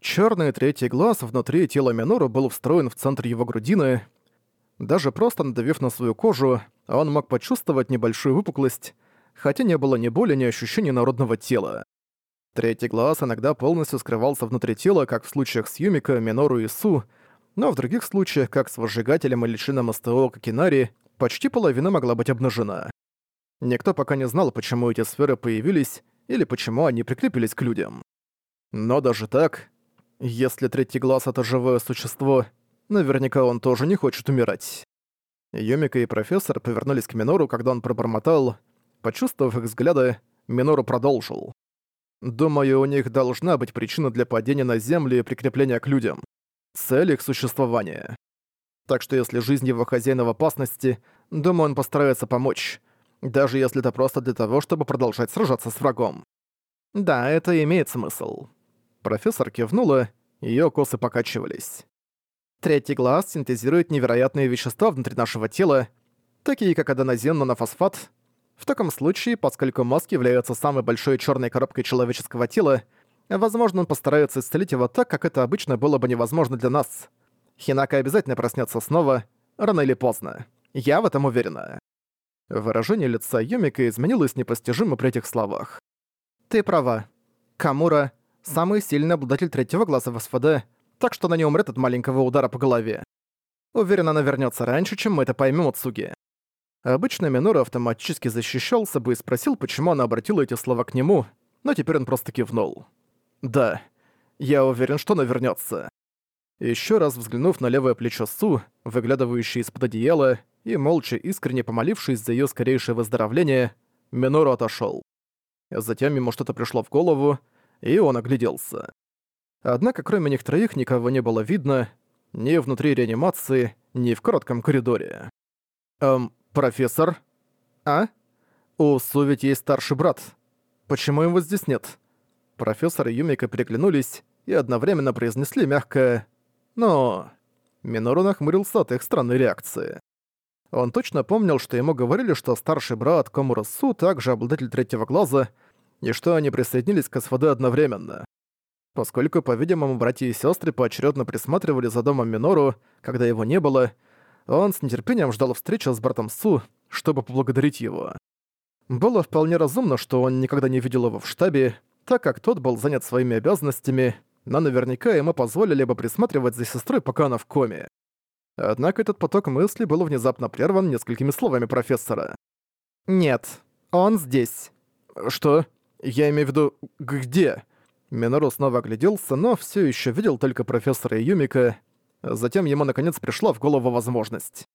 Черный третий глаз внутри тела Минору был встроен в центр его грудины. Даже просто надавив на свою кожу, он мог почувствовать небольшую выпуклость, хотя не было ни боли, ни ощущения народного тела. Третий глаз иногда полностью скрывался внутри тела, как в случаях с Юмика, Минору и Су, но в других случаях, как с выжигателем или членом СТО Кокинари, почти половина могла быть обнажена. Никто пока не знал, почему эти сферы появились или почему они прикрепились к людям. Но даже так, если третий глаз — это живое существо, наверняка он тоже не хочет умирать. Юмика и профессор повернулись к Минору, когда он пробормотал. Почувствовав их взгляды, Минору продолжил. «Думаю, у них должна быть причина для падения на землю и прикрепления к людям. Цель их существования. Так что если жизнь его хозяина в опасности, думаю, он постарается помочь даже если это просто для того, чтобы продолжать сражаться с врагом. Да, это имеет смысл. Профессор кивнула, её косы покачивались. Третий глаз синтезирует невероятные вещества внутри нашего тела, такие как аденозин нанофосфат. В таком случае, поскольку мозг является самой большой чёрной коробкой человеческого тела, возможно, он постарается исцелить его так, как это обычно было бы невозможно для нас. Хинака обязательно проснётся снова, рано или поздно. Я в этом уверена. Выражение лица Юмика изменилось непостижимо при этих словах. «Ты права. Камура — самый сильный обладатель третьего глаза в СФД, так что она не умрет от маленького удара по голове. Уверен, она вернется раньше, чем мы это поймем от Суги». Обычно Минора автоматически защищался бы и спросил, почему она обратила эти слова к нему, но теперь он просто кивнул. «Да, я уверен, что она вернется. Еще раз взглянув на левое плечо Су, выглядывающее из-под одеяла, и, молча искренне помолившись за ее скорейшее выздоровление, Минору отошел. Затем ему что-то пришло в голову, и он огляделся. Однако кроме них троих никого не было видно ни внутри реанимации, ни в коротком коридоре. «Эм, профессор?» «А? У Су ведь есть старший брат. Почему его здесь нет?» Профессор и Юмика переглянулись и одновременно произнесли мягкое «Но...» Минору нахмурился от их странной реакции. Он точно помнил, что ему говорили, что старший брат Комура Су также обладатель третьего глаза, и что они присоединились к СВД одновременно. Поскольку, по-видимому, братья и сестры поочередно присматривали за домом Минору, когда его не было, он с нетерпением ждал встречи с братом Су, чтобы поблагодарить его. Было вполне разумно, что он никогда не видел его в штабе, так как тот был занят своими обязанностями, но наверняка ему позволили бы присматривать за сестрой, пока она в коме. Однако этот поток мыслей был внезапно прерван несколькими словами профессора. «Нет, он здесь». «Что? Я имею в виду, где?» Минору снова огляделся, но все еще видел только профессора Юмика. Затем ему наконец пришла в голову возможность.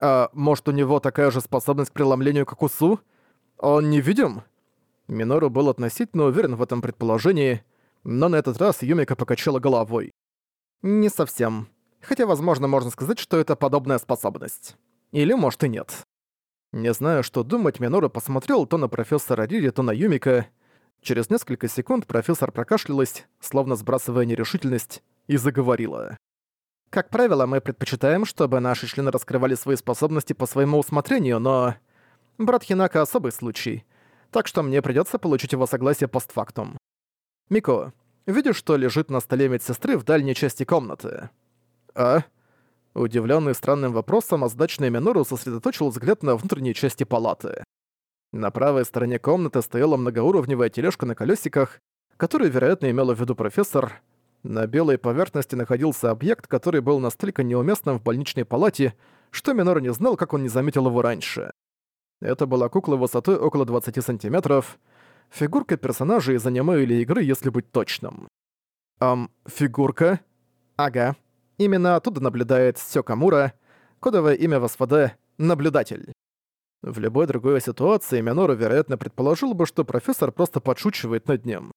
«А может, у него такая же способность к преломлению, как у Су? Он невидим?» Минору был относительно уверен в этом предположении, но на этот раз Юмика покачала головой. «Не совсем хотя, возможно, можно сказать, что это подобная способность. Или, может, и нет. Не знаю, что думать, Минора посмотрел то на профессора Рири, то на Юмика. Через несколько секунд профессор прокашлялась, словно сбрасывая нерешительность, и заговорила. Как правило, мы предпочитаем, чтобы наши члены раскрывали свои способности по своему усмотрению, но... Брат Хинака — особый случай, так что мне придётся получить его согласие постфактум. Мико, видишь, что лежит на столе медсестры в дальней части комнаты? «А?» Удивленный странным вопросом, озадаченный Минору сосредоточил взгляд на внутренней части палаты. На правой стороне комнаты стояла многоуровневая тележка на колесиках, которую, вероятно, имела в виду профессор. На белой поверхности находился объект, который был настолько неуместным в больничной палате, что Минор не знал, как он не заметил его раньше. Это была кукла высотой около 20 сантиметров, фигурка персонажа из аниме или игры, если быть точным. Ам, фигурка? Ага, Именно оттуда наблюдает Сёкамура, кодовое имя в СВД — «Наблюдатель». В любой другой ситуации Минору, вероятно, предположил бы, что профессор просто подшучивает над ним.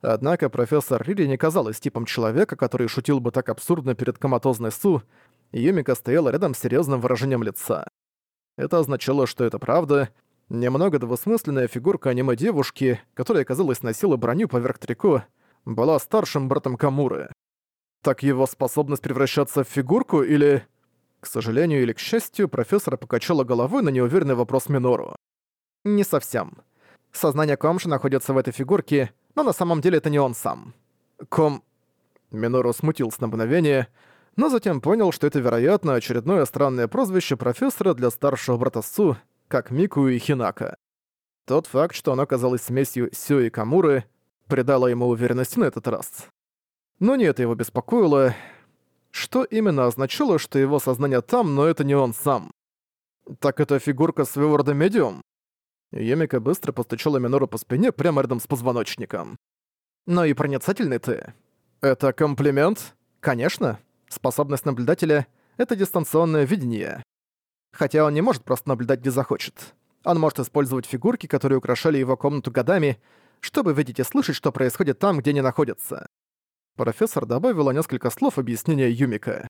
Однако профессор Рири не казалась типом человека, который шутил бы так абсурдно перед коматозной Су, и Юмика стояла рядом с серьезным выражением лица. Это означало, что это правда, немного двусмысленная фигурка аниме-девушки, которая, казалось, носила броню поверх трико, была старшим братом Камуры. Так его способность превращаться в фигурку или... К сожалению или к счастью, профессор покачала головой на неуверенный вопрос Минору. Не совсем. Сознание Комши находится в этой фигурке, но на самом деле это не он сам. Ком... Минору смутился на мгновение, но затем понял, что это, вероятно, очередное странное прозвище профессора для старшего брата Су, как Мику и Хинака. Тот факт, что оно казалось смесью Сю и Камуры, придало ему уверенности на этот раз. Но не это его беспокоило. Что именно означало, что его сознание там, но это не он сам? Так это фигурка своего рода медиум? Юмика быстро постучала Минору по спине прямо рядом с позвоночником. «Но и проницательный ты. Это комплимент? Конечно. Способность наблюдателя — это дистанционное видение. Хотя он не может просто наблюдать, где захочет. Он может использовать фигурки, которые украшали его комнату годами, чтобы видеть и слышать, что происходит там, где не находится. Профессор добавила несколько слов объяснения Юмика.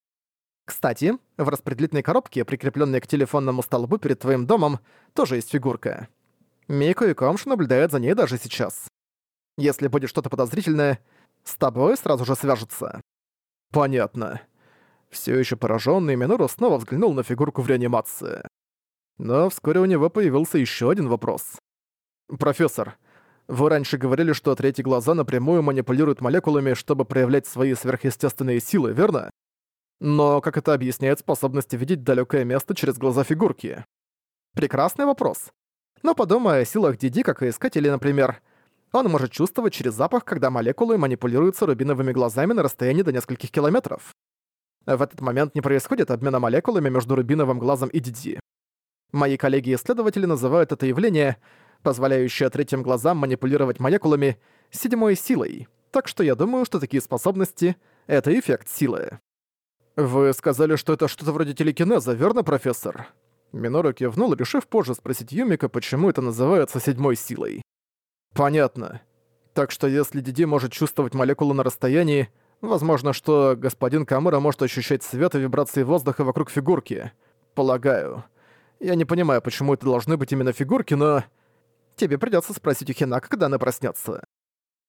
Кстати, в распределительной коробке, прикрепленной к телефонному столбу перед твоим домом, тоже есть фигурка. Мико и Комш наблюдают за ней даже сейчас. Если будет что-то подозрительное, с тобой сразу же свяжутся. Понятно. Все еще пораженный Минору снова взглянул на фигурку в реанимации. Но вскоре у него появился еще один вопрос. «Профессор, вы раньше говорили, что третьи глаза напрямую манипулируют молекулами, чтобы проявлять свои сверхъестественные силы, верно? Но как это объясняет способность видеть далекое место через глаза фигурки? Прекрасный вопрос. Но подумай о силах Диди, как и искатели, например. Он может чувствовать через запах, когда молекулы манипулируются рубиновыми глазами на расстоянии до нескольких километров. В этот момент не происходит обмена молекулами между рубиновым глазом и Диди. Мои коллеги-исследователи называют это явление, позволяющее третьим глазам манипулировать молекулами, седьмой силой. Так что я думаю, что такие способности — это эффект силы. «Вы сказали, что это что-то вроде телекинеза, верно, профессор?» Минору кивнул, решив позже спросить Юмика, почему это называется седьмой силой. «Понятно. Так что если Диди может чувствовать молекулу на расстоянии, возможно, что господин Камура может ощущать свет и вибрации воздуха вокруг фигурки. Полагаю. Я не понимаю, почему это должны быть именно фигурки, но... Тебе придётся спросить у Хинака, когда она проснётся».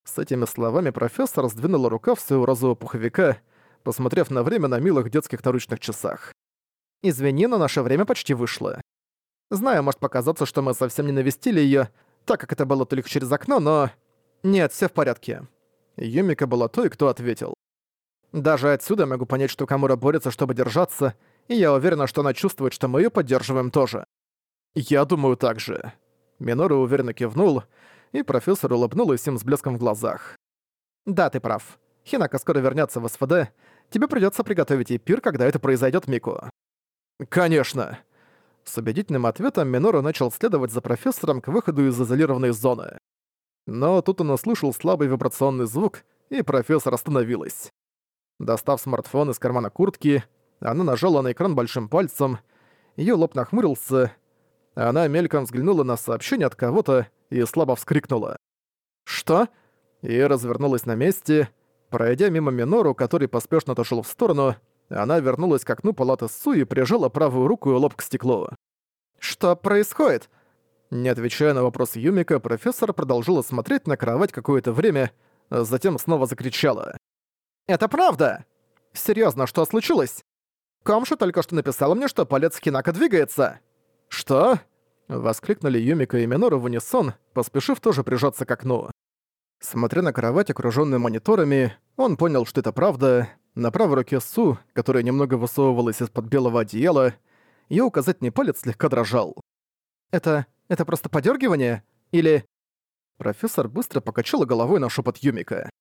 С этими словами профессор сдвинула рукав своего розового пуховика, посмотрев на время на милых детских наручных часах. «Извини, но наше время почти вышло. Знаю, может показаться, что мы совсем не навестили её, так как это было только через окно, но... Нет, всё в порядке». Юмика была той, кто ответил. «Даже отсюда могу понять, что Камура борется, чтобы держаться, и я уверена, что она чувствует, что мы её поддерживаем тоже. Я думаю так же. Минору уверенно кивнул, и профессор улыбнулась им с блеском в глазах. Да, ты прав. Хинака скоро вернётся в СВД. Тебе придётся приготовить ей пир, когда это произойдёт, Мику. Конечно. С убедительным ответом Минору начал следовать за профессором к выходу из изолированной зоны. Но тут он услышал слабый вибрационный звук, и профессор остановилась. Достав смартфон из кармана куртки, она нажала на экран большим пальцем, её лоб нахмурился, она мельком взглянула на сообщение от кого-то и слабо вскрикнула. «Что?» И развернулась на месте. Пройдя мимо Минору, который поспешно отошёл в сторону, она вернулась к окну палаты Су и прижала правую руку и лоб к стеклу. «Что происходит?» Не отвечая на вопрос Юмика, профессор продолжила смотреть на кровать какое-то время, а затем снова закричала. «Это правда! Серьезно, что случилось? Комшу только что написала мне, что палец Хинака двигается!» «Что?» — воскликнули Юмика и Минору в унисон, поспешив тоже прижаться к окну. Смотря на кровать, окружённую мониторами, он понял, что это правда. На правой руке Су, которая немного высовывалась из-под белого одеяла, её указательный палец слегка дрожал. «Это... это просто подёргивание? Или...» Профессор быстро покачала головой на шепот Юмика.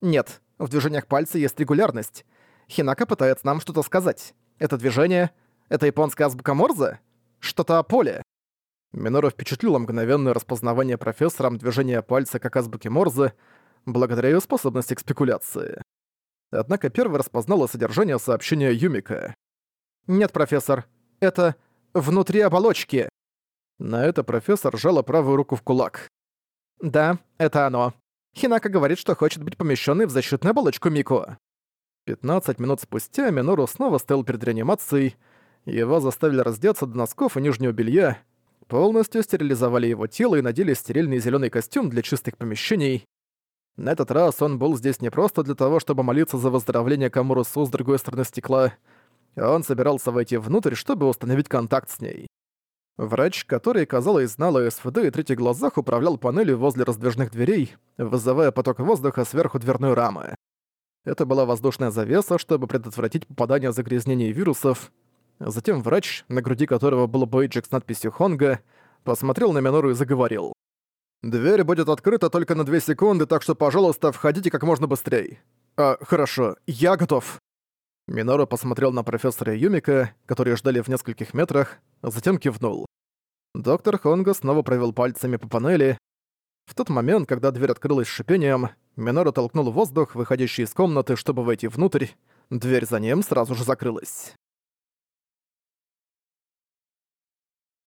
«Нет, в движениях пальца есть регулярность. Хинака пытается нам что-то сказать. Это движение... Это японская азбука Морзе? Что-то о поле». Минора впечатлило мгновенное распознавание профессором движения пальца как азбуки Морзе, благодаря её способности к спекуляции. Однако первый распознала содержание сообщения Юмика. «Нет, профессор, это внутри оболочки». На это профессор сжала правую руку в кулак. «Да, это оно. Хинака говорит, что хочет быть помещенной в защитную оболочку Мико». 15 минут спустя Минору снова стоял перед реанимацией. Его заставили раздеться до носков и нижнего белья, полностью стерилизовали его тело и надели стерильный зеленый костюм для чистых помещений. На этот раз он был здесь не просто для того, чтобы молиться за выздоровление Камурусу с другой стороны стекла, он собирался войти внутрь, чтобы установить контакт с ней. Врач, который, казалось, знал о СВД и третьих глазах, управлял панелью возле раздвижных дверей, вызывая поток воздуха сверху дверной рамы. Это была воздушная завеса, чтобы предотвратить попадание загрязнений вирусов. Затем врач, на груди которого был бейджик с надписью «Хонга», посмотрел на Минору и заговорил. «Дверь будет открыта только на две секунды, так что, пожалуйста, входите как можно быстрее». «А, хорошо, я готов». Минору посмотрел на профессора Юмика, которые ждали в нескольких метрах, затем кивнул. Доктор Хонга снова провел пальцами по панели. В тот момент, когда дверь открылась шипением, Минору толкнул воздух, выходящий из комнаты, чтобы войти внутрь. Дверь за ним сразу же закрылась.